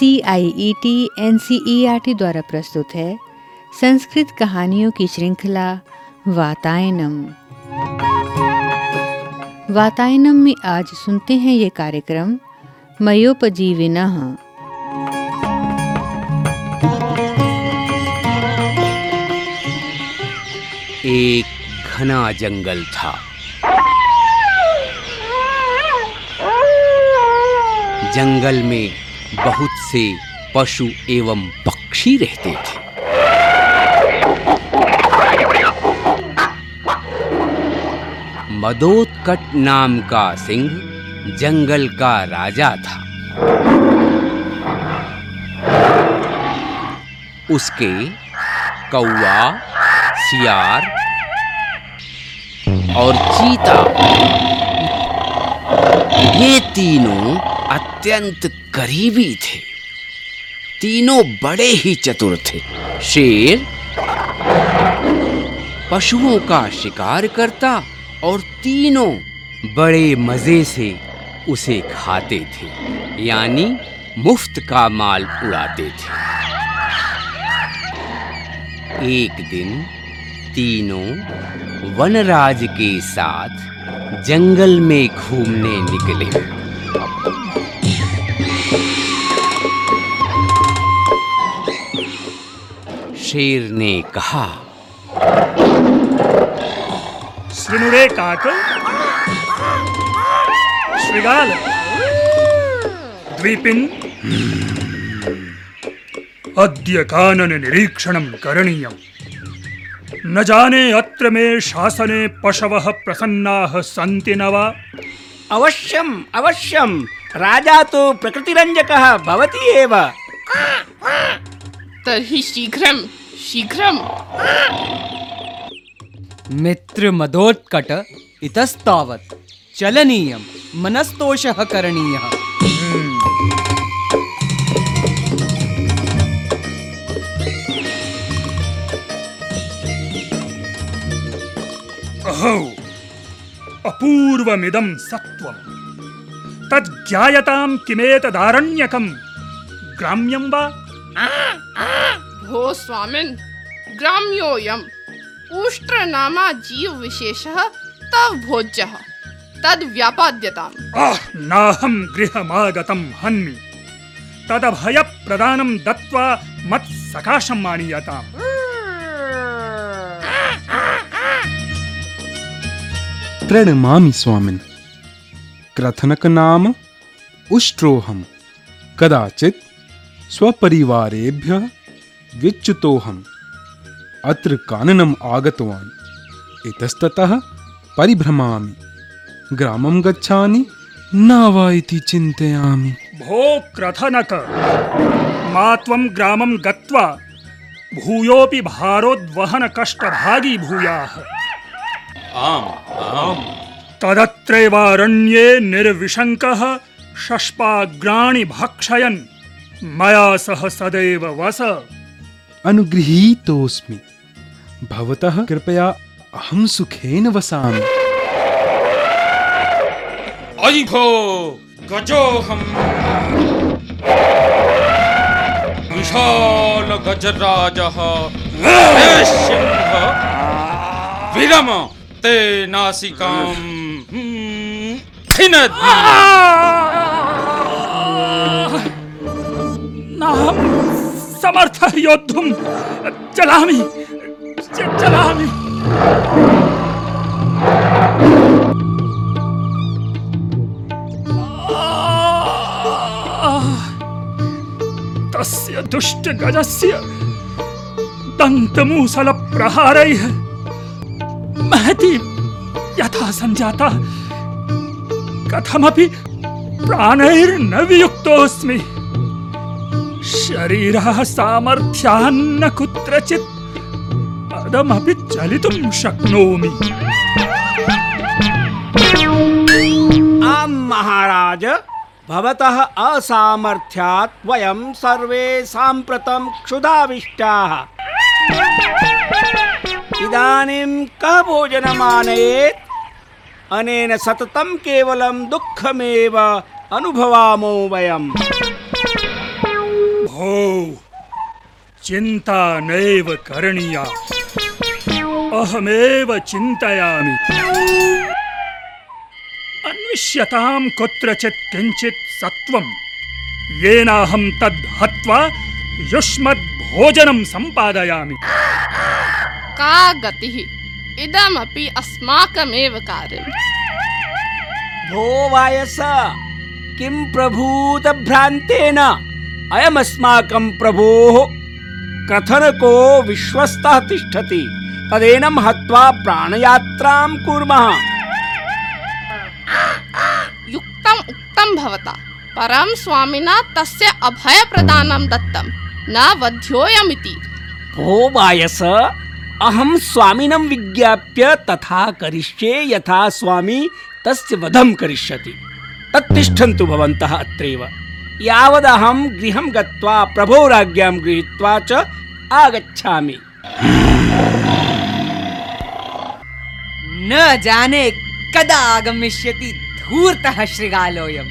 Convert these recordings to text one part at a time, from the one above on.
C I E T N C E R T द्वारा प्रस्तुत है। संस्कृत कहानियों की श्रृंखला, वातायनम। वातायनम में आज सुनते हैं ये कार्यक्रम, मयोपजीविन। एक घना जंगल था। जंगल में बहुत से पशु एवं पक्षी रहते थे। मदोत्कट नाम का सिंह जंगल का राजा था। उसके कौआ सियार और चीता, ये तीनों अत्यंत करीबी थे। तीनों बड़े ही चतुर थे। शेर पशुओं का शिकार करता और तीनों बड़े मज़े से उसे खाते थे, यानी मुफ़्त का माल उड़ाते थे। एक दिन तीनों वनराज के साथ जंगल में घूमने निकले। शेर ने कहा शृणुरे काक श्रृगाल द्वीपिन्। अद्य कानन निरीक्षणं करणीयम्। न जाने अत्र मे शासने पशवः प्रसन्नाः सन्ति न वा। अवश्यम् अवश्यं राजा तु प्रकृतिरञ्जकः भवति एव। तर्हि शीघ्रं शीघ्रं मित्र मदोत्कट इतस्तावत् चलनीयं मनस्तोषः करणीयः। अहो अपूर्वमिदं सत्त्वम्। तज्ज्ञायतां किमेतदारण्यकं ग्राम्यं वा भो स्वामिन् ग्राम्योऽयम् उष्ट्रनामा जीवविशेषः तव भोज्यः। तद् व्यापाद्यताम्। आह नाहं गृहमागतं हन्मि। तदभयप्रदानं दत्त्वा मत्सकाशम् आनीयताम् प्रणमामि स्वामिन्। क्रथनकनाम उष्ट्रोऽहं कदाचित् स्वपरिवारेभ्यः विच्युतोऽहम्। अत्र काननम् आगतवान्। इतस्ततः परिभ्रमामि। ग्रामं गच्छामि न वा इति चिन्तयामि। भो क्रथनक। मा त्वं ग्रामं गत्वा भूयोऽपि भारोद्वहनकष्टभागी भूयाः। तदत्रैवारण्ये निर्विशङ्कः शष्पाग्राणि भक्षयन्। मया सह सदैव वस अनुगृहीतोऽस्मि। भवतः कृपया अहं सुखेन वसामि। अयि भो गजोऽहम् विशाल गजराजः। सिंह विरम ते नासिकां नाहं समर्थः योद्धुं चलामि। चलामि तस्य दुष्टगजस्य दन्तमूसलप्रहारैः महती यथा सञ्जाता कथमपि प्राणैर्न वियुक्तोऽस्मि। शरीरः सामर्थ्यान्न कुत्रचित् पदमपि चलितुं शक्नोमि। आं महाराज, भवतः असामर्थ्यात् वयं सर्वे साम्प्रतं क्षुधाविष्टाः। इदानीं कः भोजनमानयेत् अनेन सततं केवलं दुःखमेव अनुभवामो वयम्। अहो चिन्ता नैव करणीया। अहमेव चिन्तयामि। अन्विष्यतां कुत्रचित् किञ्चित् सत्त्वं येनाहं तद् हत्वा युष्मद्भोजनं सम्पादयामि। का गतिः? इदमपि अस्माकमेव कार्यम्। भो वायस किं प्रभूतभ्रान्तेन? अयमस्माकं प्रभोः कथनको विश्वस्तः तिष्ठति। तदेनं हत्वा प्राणयात्रां कुर्मः। युक्तम् उक्तं भवता। परं स्वामिना तस्य अभयप्रदानं दत्तं। न वध्योऽयमिति। भो वायस अहं स्वामिनं विज्ञाप्य तथा करिष्ये यथा स्वामी तस्य वधं करिष्यति। तत्तिष्ठन्तु भवन्तः अत्रैव। यावदहं गृहं गत्वा प्रभोराज्ञां गृहीत्वा च आगच्छामि। न जाने कदा आगमिष्यति धूर्तः श्रृगालोऽयं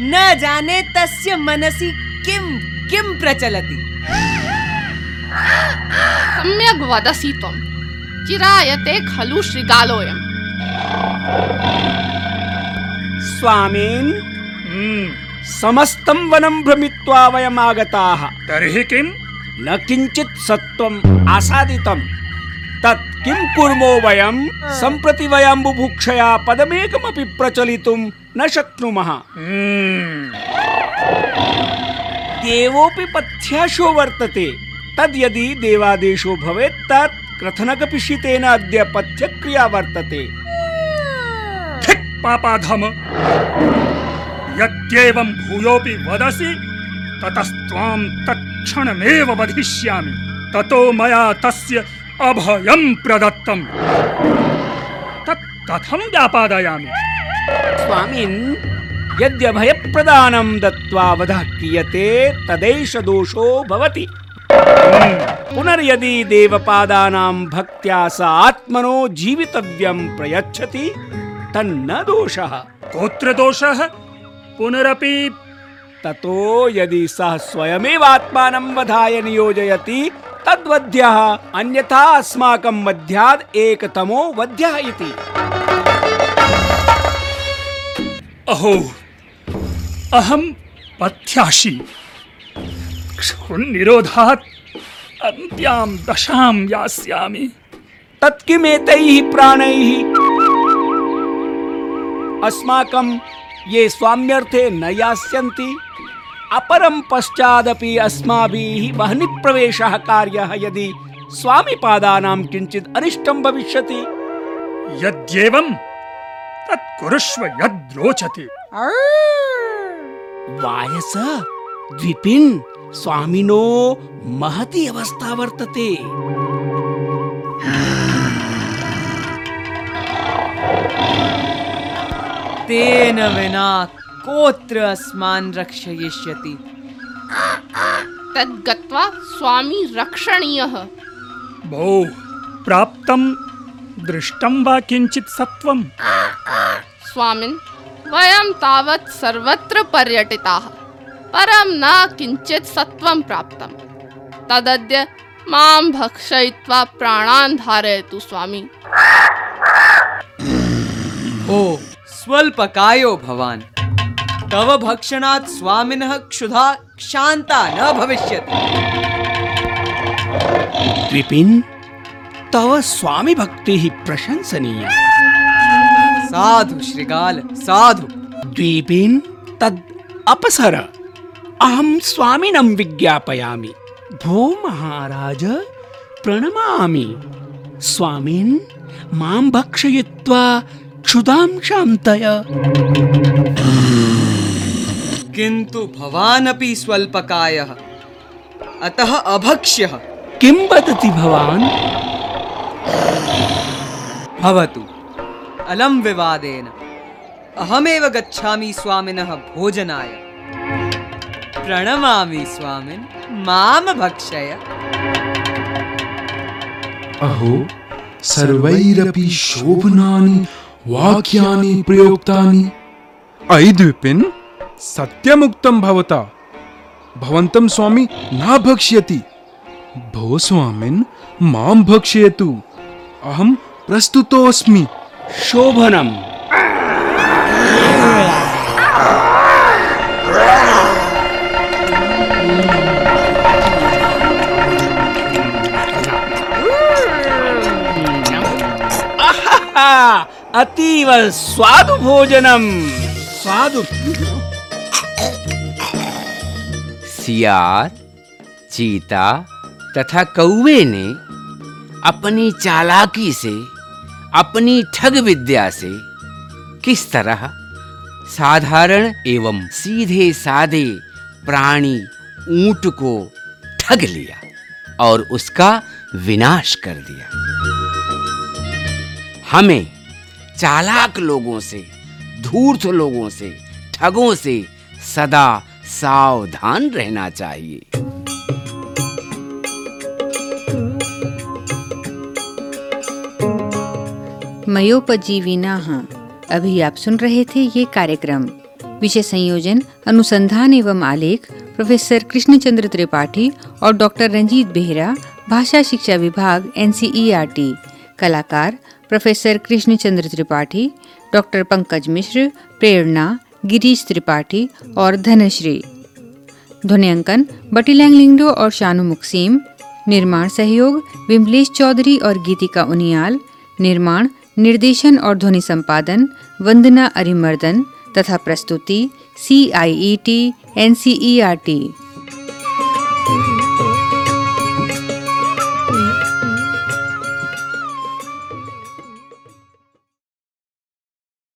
न जाने तस्य मनसि किं किं प्रचलति। सम्यग् वदसि त्वं। चिरायते खलु शृगालोऽयम् स्वामीन्। हम्म, समस्तं वनं भ्रमित्वा वयम् आगताः तर्हि किम्? न किञ्चित् सत्त्वम् आसादितं तत् किं कुर्मो वयं? सम्प्रति वयं बुभुक्षया पदमेकमपि प्रचलितुं न शक्नुमः। हम्म, देवोऽपि पथ्याशो वर्तते। तद् यदि देवादेशो भवेत् तत् क्रथनकपिशितेन अद्य पथ्यक्रिया वर्तते। पापाधम। यद्येवं भूयोऽपि वदसि ततस्त्वां तत्क्षणमेव वधिष्यामि। ततो मया तस्य अभयं प्रदत्तं तत् कथं व्यापादयामि? स्वामिन् यद्यभयप्रदानं दत्त्वा वधः क्रियते तदैष दोषो भवति। पुनर्यदि देवपादानां भक्त्या स आत्मनो जीवितव्यं प्रयच्छति तन्न दोषः। गोत्र दोषः पुनरपि ततो यदि सः स्वयमेव आत्मानं वधाय नियोजयति तद्वध्यः अन्यथा अस्माकं मध्याद् एकतमो वध्यः इति। अहो अहं पथ्याशी। क्षुन्निरोधात् अन्त्यां दशां यास्यामि। तत् किमेतैः प्राणैः अस्माकं ये स्वाम्यर्थे न यास्यन्ति। अपरं पश्चादपि अस्माभिः वह्निप्रवेशः कार्यः यदि स्वामिपादानां किञ्चित् अनिष्टं भविष्यति। यद्येवं तत् कुरुष्व यद्रोचते वायस द्विपिन् स्वामिनो महती अवस्था वर्तते। तेन विना कोत्र अस्मान् रक्षयिष्यति। तद् गत्वा स्वामी रक्षणीयः। भो प्राप्तं दृष्टं वा किञ्चित् सत्वं स्वामिन् वयं तावत् सर्वत्र पर्यटिताः। परं न किञ्चित् सत्त्वं प्राप्तं तदद्य माँ भक्षयित्वा प्राणान् धारयतु स्वामी। ओ स्वल्पकायो भवान्। तव भक्षणात् स्वामिनः क्षुधा क्षान्ता न भविष्यति। द्विपिन् तव स्वामी भक्तिः प्रशंसनीया। साधु श्रीगाल साधु। द्वीपिन् तद् अपसर। अहं स्वामिनं विज्ञापयामि। भो महाराज प्रणमामि। स्वामिन् माँ भक्षयित्वा क्षुधां शान्तय। किन्तु भवानपि स्वल्पकायः। अतः अभक्ष्यः। किं वदति भवान्? भवतु। अलं विवादेन। अहमेव गच्छामि स्वामिनः भोजनाय। प्रणमामि स्वामिन् मां भक्षय। अहो सर्वैरपि शोभनानि वाक्यानि प्रयोक्तानि। अयि द्विपिन् सत्यमुक्तं भवता। भवन्तं स्वामी न भक्ष्यति। भो स्वामिन् माँ भक्षयतु। अहं प्रस्तुतोऽस्मि। शोभनम्। अतीव स्वादु भोजनम स्वादु। सियार चीता तथा कौवे ने अपनी चालाकी से अपनी ठग विद्या से किस तरह साधारण एवं सीधे साधे प्राणी ऊँट को ठग लिया और उसका विनाश कर दिया। हमें चालाक लोगों से, धूर्त लोगों से, ठगों से सदा सावधान रहना चाहिए। मयोपजीविना अभी आप सुन रहे थे ये कार्यक्रम। विषय संयोजन, अनुसंधान एवं आलेख, प्रोफेसर कृष्णचंद्र त्रिपाठी और डॉक्टर रंजीत बेहरा, भाषा शिक्षा विभाग, एनसीईआरटी। कलाकार प्रोफेसर कृष्णचंद्र त्रिपाठी, डॉक्टर पंकज मिश्र, प्रेरणा, गिरीश त्रिपाठी और धनश्री। ध्वनियांकन बटीलैंग लिंगडो और शानु मुक्सीम। निर्माण सहयोग, विमलेश चौधरी और गीतिका उनियाल। निर्माण, निर्देशन और ध्वनि संपादन, वंदना अरिमर्दन तथा प्रस्तुति C I E T N C E R T